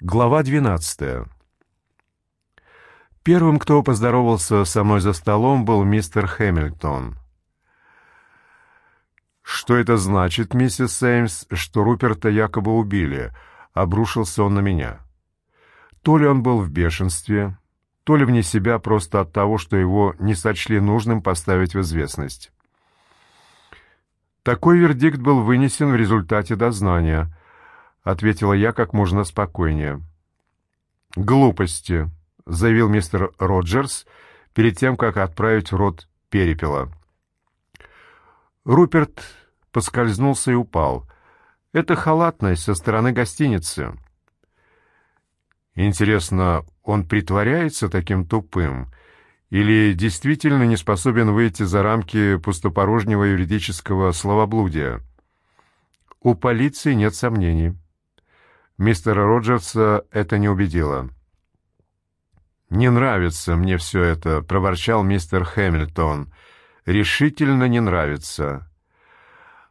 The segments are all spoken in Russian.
Глава 12. Первым, кто поздоровался со мной за столом, был мистер Хэмилтон. «Что это значит, миссис Сеймс, что Руперта якобы убили?» — обрушился он на меня. То ли он был в бешенстве, то ли вне себя просто от того, что его не сочли нужным поставить в известность. Такой вердикт был вынесен в результате дознания —— ответила я как можно спокойнее. «Глупости», — заявил мистер Роджерс перед тем, как отправить в рот перепела. Руперт поскользнулся и упал. Это халатность со стороны гостиницы. Интересно, он притворяется таким тупым или действительно не способен выйти за рамки пустопорожнего юридического словоблудия? У полиции нет сомнений. Мистера Роджерса это не убедило. «Не нравится мне все это», — проворчал мистер Хэмилтон. «Решительно не нравится».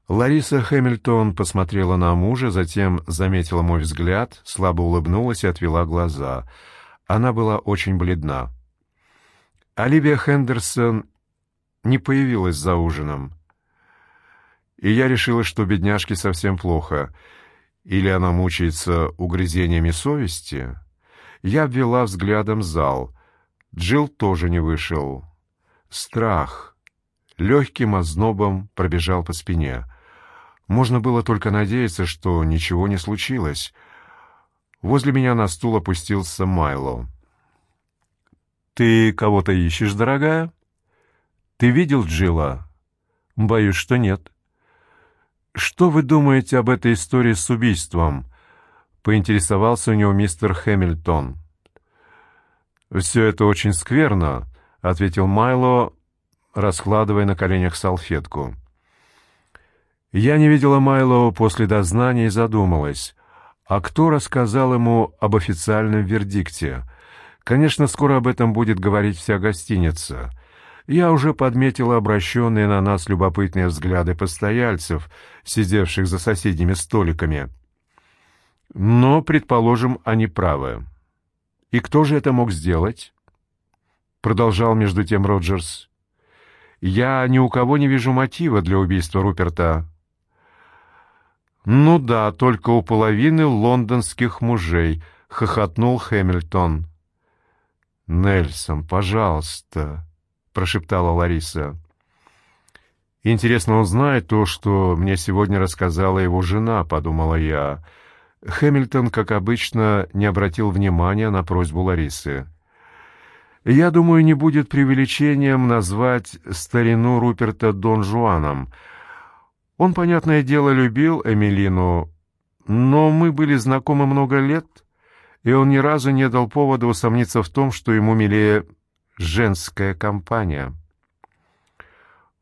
Лариса Хэмилтон посмотрела на мужа, затем заметила мой взгляд, слабо улыбнулась и отвела глаза. Она была очень бледна. Оливия Хендерсон не появилась за ужином. И я решила, что бедняжке совсем плохо — или она мучается угрызениями совести? Я обвела взглядом зал. Джилл тоже не вышел. Страх легким ознобом пробежал по спине. Можно было только надеяться, что ничего не случилось. Возле меня на стул опустился Майло. «Ты кого-то ищешь, дорогая?» «Ты видел Джилла?» «Боюсь, что нет». «Что вы думаете об этой истории с убийством?» — поинтересовался у него мистер Хэмилтон. «Все это очень скверно», — ответил Майло, раскладывая на коленях салфетку. Я не видела Майло после дознания и задумалась, а кто рассказал ему об официальном вердикте? Конечно, скоро об этом будет говорить вся гостиница — я уже подметила обращенные на нас любопытные взгляды постояльцев, сидевших за соседними столиками. Но, предположим, они правы. И кто же это мог сделать? Продолжал между тем Роджерс. Я ни у кого не вижу мотива для убийства Руперта. Ну да, только у половины лондонских мужей, хохотнул Хэмилтон. Нельсон, пожалуйста, — прошептала Лариса. «Интересно узнать то, что мне сегодня рассказала его жена», — подумала я. Хэмилтон, как обычно, не обратил внимания на просьбу Ларисы. «Я думаю, не будет преувеличением назвать старину Руперта Дон Жуаном. Он, понятное дело, любил Эмилину, но мы были знакомы много лет, и он ни разу не дал повода усомниться в том, что ему милее женская компания.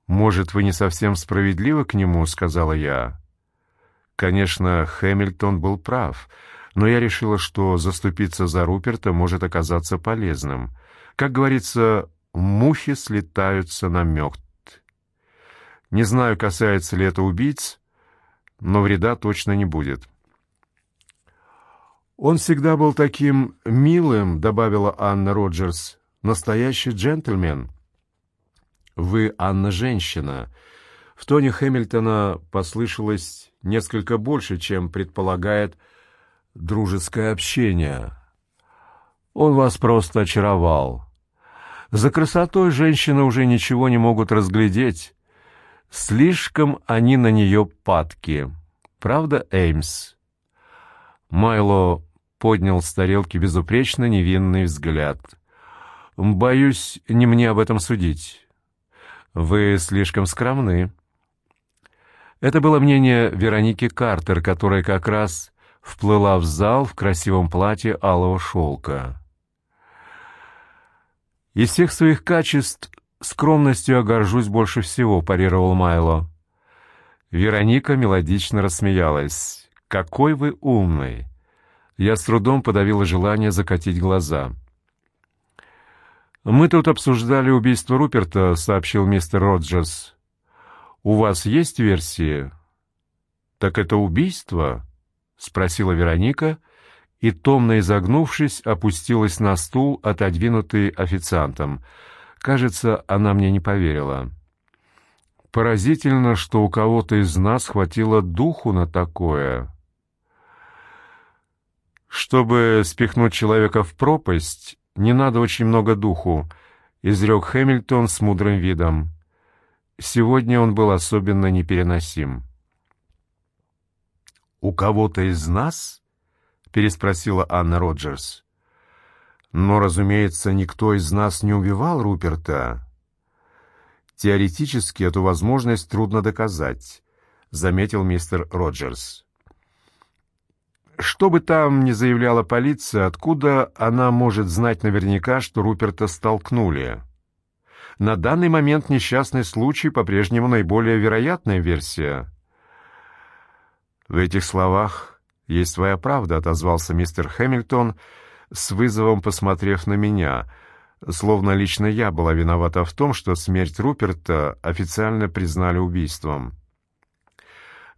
«Может, вы не совсем справедливы к нему?» — сказала я. Конечно, Хэмилтон был прав, но я решила, что заступиться за Руперта может оказаться полезным. Как говорится, мухи слетаются на мёд. Не знаю, касается ли это убийц, но вреда точно не будет. «Он всегда был таким милым», — добавила Анна Роджерс. Настоящий джентльмен. Вы, Анна, женщина. В тоне Хэмилтона послышалось несколько больше, чем предполагает дружеское общение. Он вас просто очаровал. За красотой женщины уже ничего не могут разглядеть. Слишком они на нее падки. Правда, Эймс? Майло поднял с тарелки безупречно невинный взгляд — Боюсь, не мне об этом судить. Вы слишком скромны. Это было мнение Вероники Картер, которая как раз вплыла в зал в красивом платье алого шелка. Из всех своих качеств скромностью я горжусь больше всего, парировал Майло. Вероника мелодично рассмеялась. Какой вы умный. Я с трудом подавила желание закатить глаза. «Мы тут обсуждали убийство Руперта», — сообщил мистер Роджерс. «У вас есть версии?» «Так это убийство?» — спросила Вероника и, томно изогнувшись, опустилась на стул, отодвинутый официантом. Кажется, она мне не поверила. Поразительно, что у кого-то из нас хватило духу на такое. Чтобы спихнуть человека в пропасть, не надо очень много духу, изрек Хэмилтон с мудрым видом. Сегодня он был особенно непереносим. «У кого-то из нас?» — переспросила Анна Роджерс. «Но, разумеется, никто из нас не убивал Руперта». «Теоретически эту возможность трудно доказать», — заметил мистер Роджерс. Что бы там ни заявляла полиция, откуда она может знать наверняка, что Руперта столкнули? На данный момент несчастный случай по-прежнему наиболее вероятная версия. В этих словах есть своя правда, отозвался мистер Хэмилтон, с вызовом посмотрев на меня, словно лично я была виновата в том, что смерть Руперта официально признали убийством.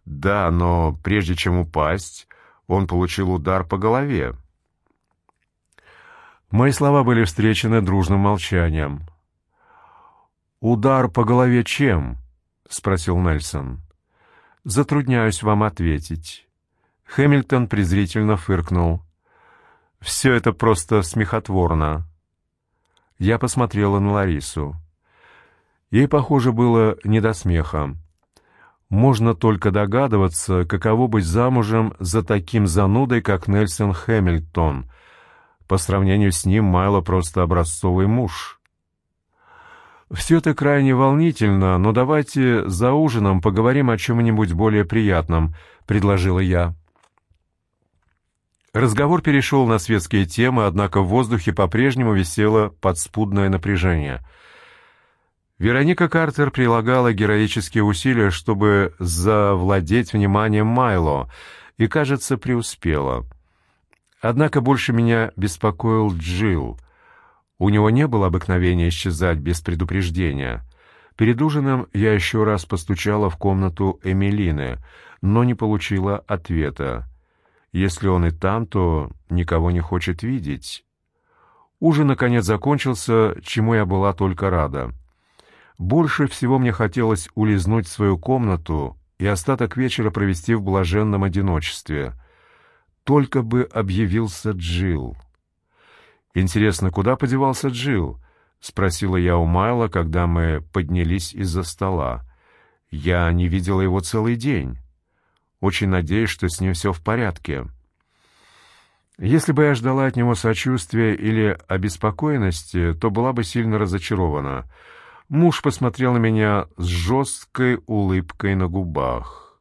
Да, но прежде чем упасть, он получил удар по голове. Мои слова были встречены дружным молчанием. «Удар по голове чем?» — спросил Нельсон. «Затрудняюсь вам ответить». Хэмилтон презрительно фыркнул. «Все это просто смехотворно». Я посмотрела на Ларису. Ей, похоже, было не до смеха. Можно только догадываться, каково быть замужем за таким занудой, как Нельсон Хэмилтон. По сравнению с ним Майло просто образцовый муж. Все это крайне волнительно, но давайте за ужином поговорим о чем-нибудь более приятном, предложила я. Разговор перешел на светские темы, однако в воздухе по-прежнему висело подспудное напряжение — Вероника Картер прилагала героические усилия, чтобы завладеть вниманием Майло, и, кажется, преуспела. Однако больше меня беспокоил Джилл. У него не было обыкновения исчезать без предупреждения. Перед ужином я еще раз постучала в комнату Эмилины, но не получила ответа. Если он и там, то никого не хочет видеть. Ужин, наконец, закончился, чему я была только рада. Больше всего мне хотелось улизнуть в свою комнату и остаток вечера провести в блаженном одиночестве. Только бы объявился Джил. Интересно, куда подевался Джил? спросила я у Майла, когда мы поднялись из-за стола. Я не видела его целый день. Очень надеюсь, что с ним все в порядке. Если бы я ждала от него сочувствия или обеспокоенности, то была бы сильно разочарована. Муж посмотрел на меня с жесткой улыбкой на губах.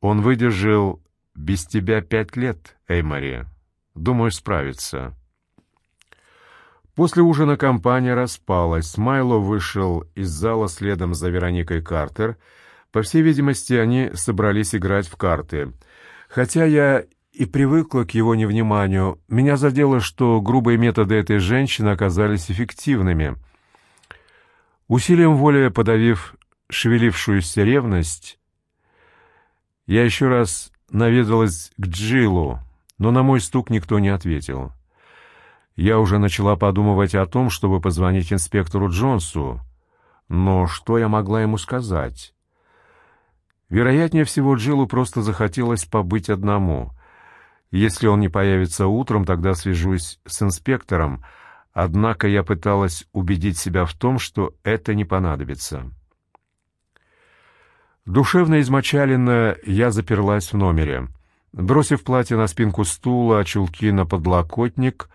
«Он выдержал без тебя пять лет, Эймари. Думаю, справится». После ужина компания распалась. Майло вышел из зала следом за Вероникой Картер. По всей видимости, они собрались играть в карты. Хотя я и привыкла к его невниманию, меня задело, что грубые методы этой женщины оказались эффективными — Усилием воли подавив шевелившуюся ревность, я еще раз наведалась к Джилу, но на мой стук никто не ответил. Я уже начала подумывать о том, чтобы позвонить инспектору Джонсу, но что я могла ему сказать? Вероятнее всего, Джилу просто захотелось побыть одному. Если он не появится утром, тогда свяжусь с инспектором, Однако я пыталась убедить себя в том, что это не понадобится. Душевно измочаленно я заперлась в номере. Бросив платье на спинку стула, а чулки на подлокотник,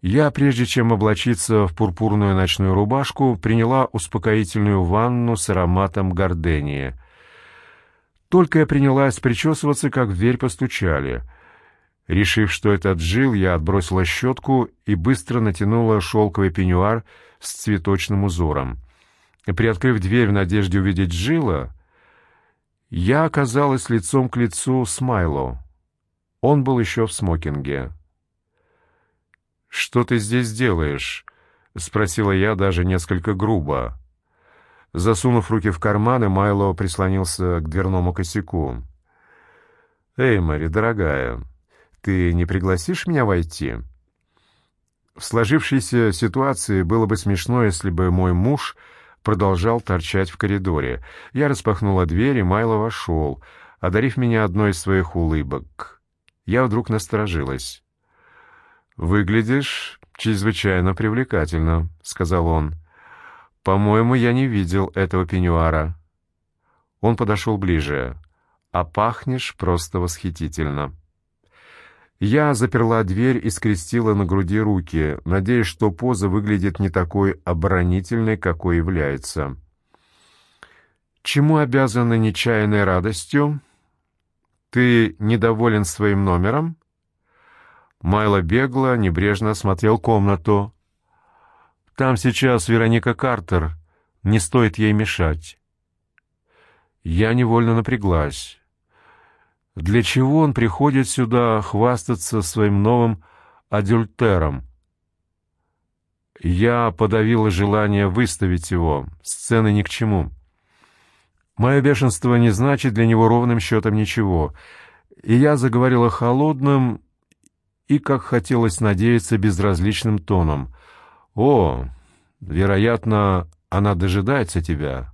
я, прежде чем облачиться в пурпурную ночную рубашку, приняла успокоительную ванну с ароматом гордении. Только я принялась причесываться, как в дверь постучали — Решив, что это Джил, я отбросила щетку и быстро натянула шелковый пеньюар с цветочным узором. Приоткрыв дверь в надежде увидеть Джила, я оказалась лицом к лицу с Майло. Он был еще в смокинге. «Что ты здесь делаешь?» — спросила я даже несколько грубо. Засунув руки в карманы, Майло прислонился к дверному косяку. «Эй, Мэри, дорогая, ты не пригласишь меня войти?» В сложившейся ситуации было бы смешно, если бы мой муж продолжал торчать в коридоре. Я распахнула дверь, и Майло вошел, одарив меня одной из своих улыбок. Я вдруг насторожилась. «Выглядишь чрезвычайно привлекательно», — сказал он. «По-моему, я не видел этого пеньюара». Он подошел ближе. «А пахнешь просто восхитительно». Я заперла дверь и скрестила на груди руки, надеясь, что поза выглядит не такой оборонительной, какой является. «Чему обязана нечаянной радостью? Ты недоволен своим номером?» Майло бегло, небрежно осмотрел комнату. «Там сейчас Вероника Картер. Не стоит ей мешать». Я невольно напряглась. Для чего он приходит сюда хвастаться своим новым адюльтером? Я подавила желание выставить его. Сцены ни к чему. Мое бешенство не значит для него ровным счетом ничего. И я заговорила холодным и, как хотелось надеяться, безразличным тоном. «О, вероятно, она дожидается тебя».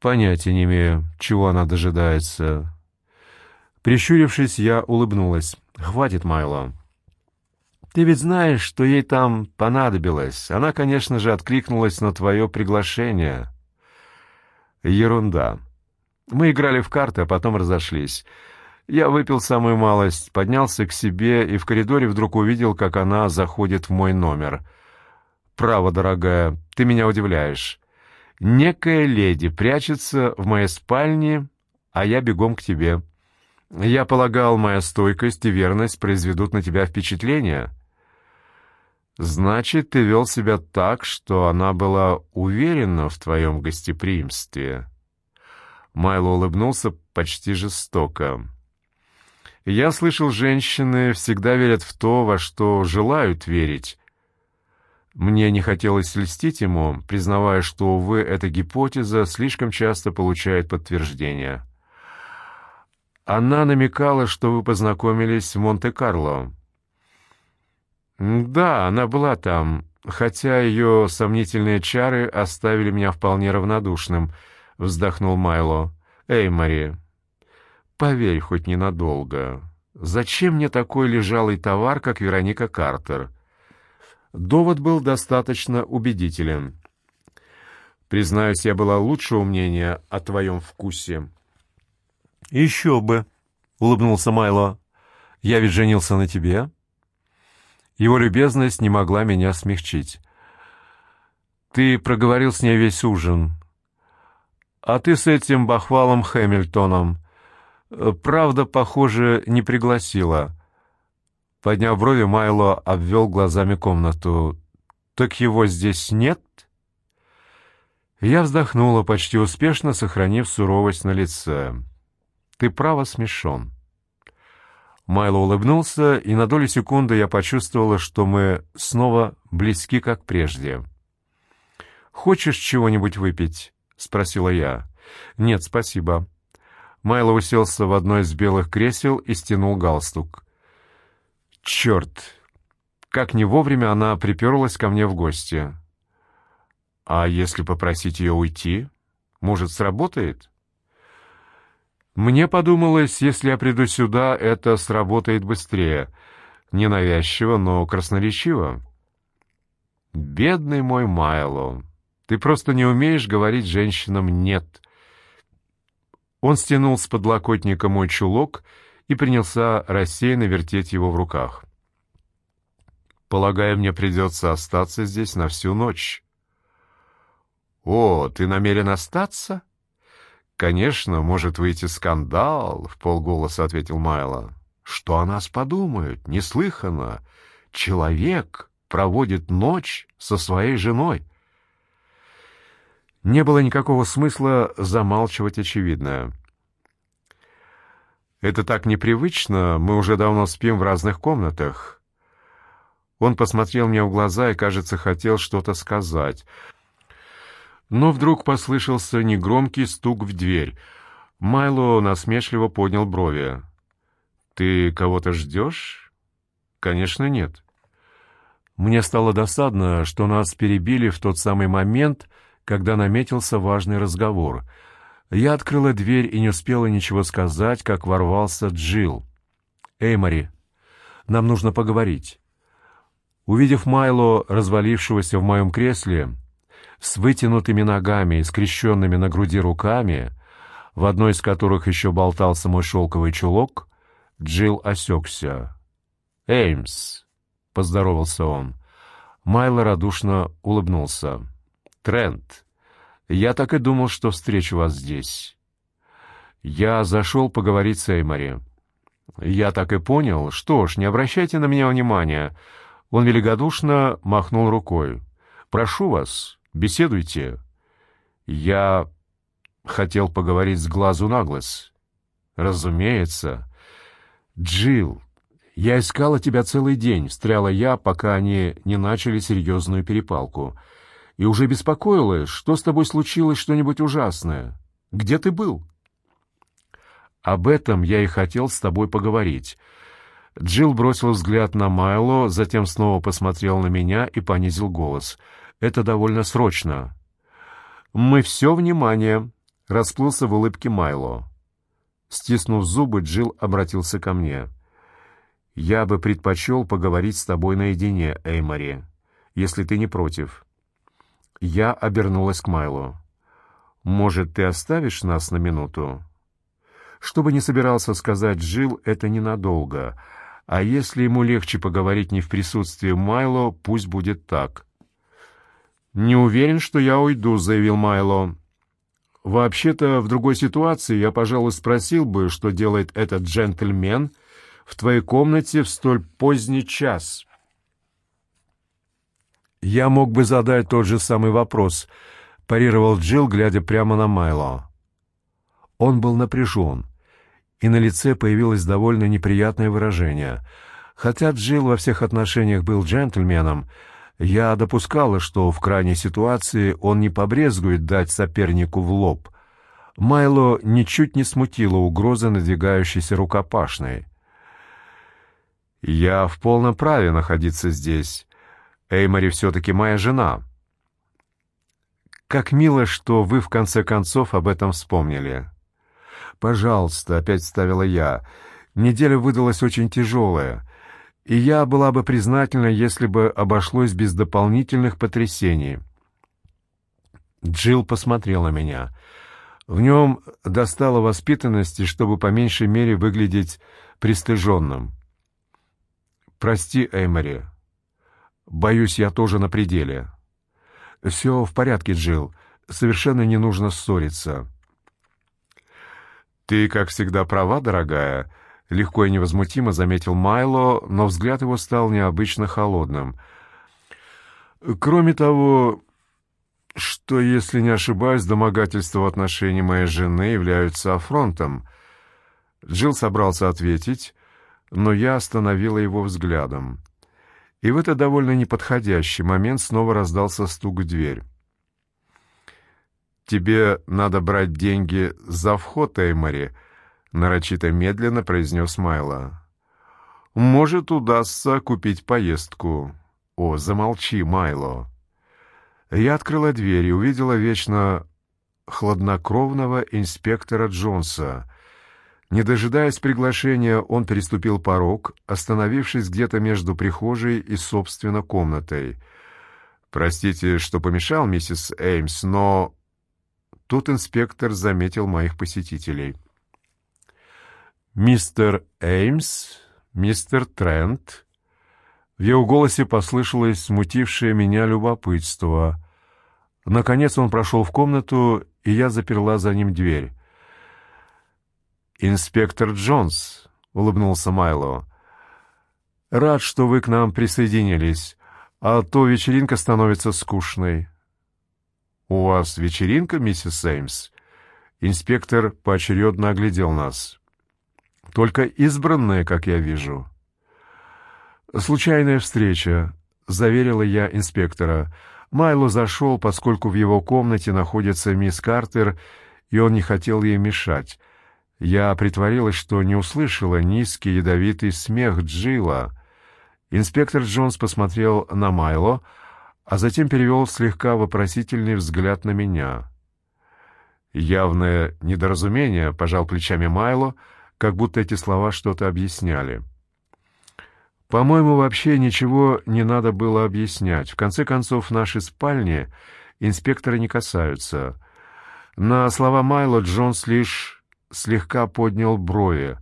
«Понятия не имею, чего она дожидается. Прищурившись, я улыбнулась. «Хватит, Майло. Ты ведь знаешь, что ей там понадобилось. Она, конечно же, откликнулась на твое приглашение». «Ерунда. Мы играли в карты, а потом разошлись. Я выпил самую малость, поднялся к себе и в коридоре вдруг увидел, как она заходит в мой номер. «Право, дорогая, ты меня удивляешь. Некая леди прячется в моей спальне, а я бегом к тебе». Я полагал, моя стойкость и верность произведут на тебя впечатление. Значит, ты вел себя так, что она была уверена в твоем гостеприимстве. Майло улыбнулся почти жестоко. Я слышал, женщины всегда верят в то, во что желают верить. Мне не хотелось льстить ему, признавая, что, увы, эта гипотеза слишком часто получает подтверждение. Она намекала, что вы познакомились в Монте-Карло. Да, она была там, хотя ее сомнительные чары оставили меня вполне равнодушным, вздохнул Майло. Эй, Мари, поверь хоть ненадолго. Зачем мне такой лежалый товар, как Вероника Картер? Довод был достаточно убедителен. Признаюсь, я была лучшего мнения о твоем вкусе. «Еще бы!» — улыбнулся Майло. «Я ведь женился на тебе». Его любезность не могла меня смягчить. «Ты проговорил с ней весь ужин. А ты с этим бахвалом Хэмилтоном. Правда, похоже, не пригласила». Подняв брови, Майло обвел глазами комнату. «Так его здесь нет?» Я вздохнула, почти успешно сохранив суровость на лице. Ты право смешон». Майло улыбнулся, и на долю секунды я почувствовала, что мы снова близки, как прежде. «Хочешь чего-нибудь выпить?» — спросила я. «Нет, спасибо». Майло уселся в одно из белых кресел и стянул галстук. «Черт! Как не вовремя она приперлась ко мне в гости!» «А если попросить ее уйти? Может, сработает?» Мне подумалось, если я приду сюда, это сработает быстрее. Ненавязчиво, но красноречиво. Бедный мой Майло, ты просто не умеешь говорить женщинам «нет». Он стянул с подлокотника мой чулок и принялся рассеянно вертеть его в руках. «Полагаю, мне придется остаться здесь на всю ночь». «О, ты намерен остаться?» «Конечно, может выйти скандал», — в полголоса ответил Майло. «Что о нас подумают? Неслыханно. Человек проводит ночь со своей женой». Не было никакого смысла замалчивать очевидное. «Это так непривычно, мы уже давно спим в разных комнатах». Он посмотрел мне в глаза и, кажется, хотел что-то сказать — но вдруг послышался негромкий стук в дверь. Майло насмешливо поднял брови. «Ты кого-то ждешь?» «Конечно, нет». Мне стало досадно, что нас перебили в тот самый момент, когда наметился важный разговор. Я открыла дверь и не успела ничего сказать, как ворвался Джилл. «Эй, Мари, нам нужно поговорить». Увидев Майло, развалившегося в моем кресле, с вытянутыми ногами и скрещенными на груди руками, в одной из которых еще болтался мой шелковый чулок, Джилл осекся. «Эймс», — поздоровался он. Майло радушно улыбнулся. «Трент, я так и думал, что встречу вас здесь. Я зашел поговорить с Эймори. Я так и понял. Что ж, не обращайте на меня внимания». Он великодушно махнул рукой. «Прошу вас, беседуйте». Я хотел поговорить с глазу на глаз. «Разумеется». «Джилл, я искала тебя целый день», — встряла я, пока они не начали серьезную перепалку. «И уже беспокоилась, что с тобой случилось что-нибудь ужасное. Где ты был?» «Об этом я и хотел с тобой поговорить». Джилл бросил взгляд на Майло, затем снова посмотрел на меня и понизил голос. «Это довольно срочно». «Мы все внимание», — расплылся в улыбке Майло. Стиснув зубы, Джилл обратился ко мне. «Я бы предпочел поговорить с тобой наедине, Эймори, если ты не против». Я обернулась к Майлу. «Может, ты оставишь нас на минуту?» Что бы ни собирался сказать Джилл, это ненадолго. А если ему легче поговорить не в присутствии Майло, пусть будет так. «Не уверен, что я уйду», — заявил Майло. Вообще-то, в другой ситуации я, пожалуй, спросил бы, что делает этот джентльмен в твоей комнате в столь поздний час. Я мог бы задать тот же самый вопрос, парировал Джилл, глядя прямо на Майло. Он был напряжен, и на лице появилось довольно неприятное выражение. Хотя Джилл во всех отношениях был джентльменом, я допускала, что в крайней ситуации он не побрезгует дать сопернику в лоб. Майло ничуть не смутила угроза надвигающейся рукопашной. «Я в полном праве находиться здесь. Эймори все-таки моя жена». «Как мило, что вы в конце концов об этом вспомнили». «Пожалуйста», — опять ставила я. «Неделя выдалась очень тяжелая и я была бы признательна, если бы обошлось без дополнительных потрясений. Джилл посмотрел на меня. В нем достало воспитанности, чтобы по меньшей мере выглядеть пристыженным. «Прости, Эймори. Боюсь, я тоже на пределе». «Все в порядке, Джилл. Совершенно не нужно ссориться». «Ты, как всегда, права, дорогая», легко и невозмутимо заметил Майло, но взгляд его стал необычно холодным. Кроме того, что, если не ошибаюсь, домогательства в отношении моей жены являются афронтом. Джилл собрался ответить, но я остановила его взглядом. И в этот довольно неподходящий момент снова раздался стук в дверь. «Тебе надо брать деньги за вход, Эймори», нарочито медленно произнес Майло. Может, удастся купить поездку. О, замолчи, Майло. Я открыла дверь и увидела вечно хладнокровного инспектора Джонса. Не дожидаясь приглашения, он переступил порог, остановившись где-то между прихожей и, собственно, комнатой. «Простите, что помешал, миссис Эймс, но...» Тут инспектор заметил моих посетителей. «Мистер Эймс? Мистер Трент?» В его голосе послышалось смутившее меня любопытство. Наконец он прошел в комнату, и я заперла за ним дверь. «Инспектор Джонс», — улыбнулся Майло, — «рад, что вы к нам присоединились, а то вечеринка становится скучной». «У вас вечеринка, миссис Эймс?» Инспектор поочередно оглядел нас. Только избранные, как я вижу. Случайная встреча, заверила я инспектора. Майло зашел, поскольку в его комнате находится мисс Картер, и он не хотел ей мешать. Я притворилась, что не услышала низкий ядовитый смех Джилла. Инспектор Джонс посмотрел на Майло, а затем перевел слегка вопросительный взгляд на меня. Явное недоразумение, пожал плечами Майло, как будто эти слова что-то объясняли. По-моему, вообще ничего не надо было объяснять. В конце концов, наши спальни инспектора не касаются. На слова Майло Джонс лишь слегка поднял брови.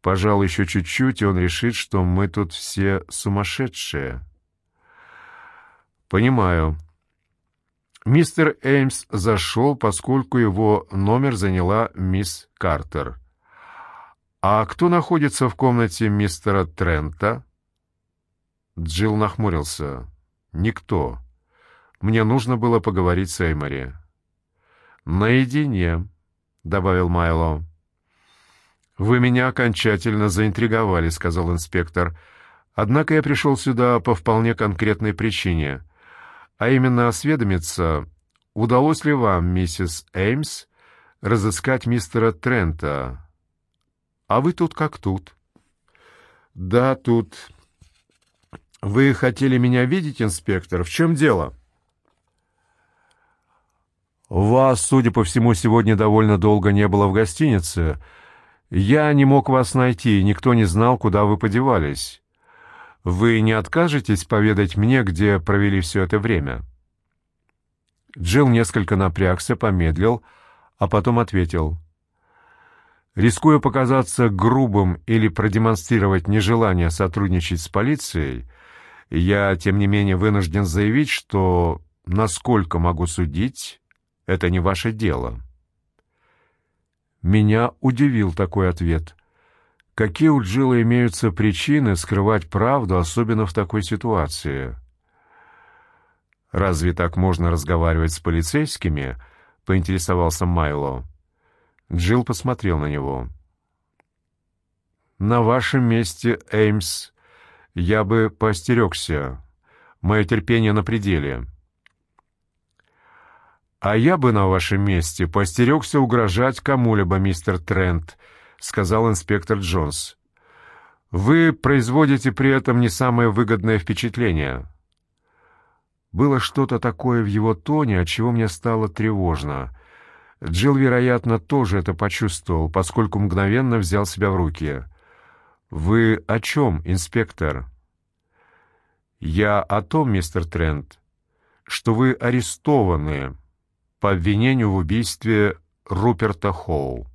Пожалуй, еще чуть-чуть, и он решит, что мы тут все сумасшедшие. Понимаю. Мистер Эймс зашел, поскольку его номер заняла мисс Картер. А кто находится в комнате мистера Трента? Джилл нахмурился. Никто. Мне нужно было поговорить с Эймори. Наедине, добавил Майло. Вы меня окончательно заинтриговали, сказал инспектор. Однако я пришел сюда по вполне конкретной причине, а именно осведомиться, удалось ли вам, миссис Эймс, разыскать мистера Трента. А вы тут как тут. Да, тут. Вы хотели меня видеть, инспектор? В чем дело? Вас, судя по всему, сегодня довольно долго не было в гостинице. Я не мог вас найти, никто не знал, куда вы подевались. Вы не откажетесь поведать мне, где провели все это время?» Джилл несколько напрягся, помедлил, а потом ответил. Рискуя показаться грубым или продемонстрировать нежелание сотрудничать с полицией, я, тем не менее, вынужден заявить, что, насколько могу судить, это не ваше дело. Меня удивил такой ответ. Какие у Джилла имеются причины скрывать правду, особенно в такой ситуации? Разве так можно разговаривать с полицейскими? поинтересовался Майло. Джилл посмотрел на него. На вашем месте, Эймс, я бы поостерегся. Мое терпение на пределе. «А я бы на вашем месте постерегся угрожать кому-либо, мистер Трент», — сказал инспектор Джонс. «Вы производите при этом не самое выгодное впечатление». Было что-то такое в его тоне, от чего мне стало тревожно. Джилл, вероятно, тоже это почувствовал, поскольку мгновенно взял себя в руки. «Вы о чем, инспектор?» «Я о том, мистер Трент, что вы арестованы» по обвинению в убийстве Руперта Хоу.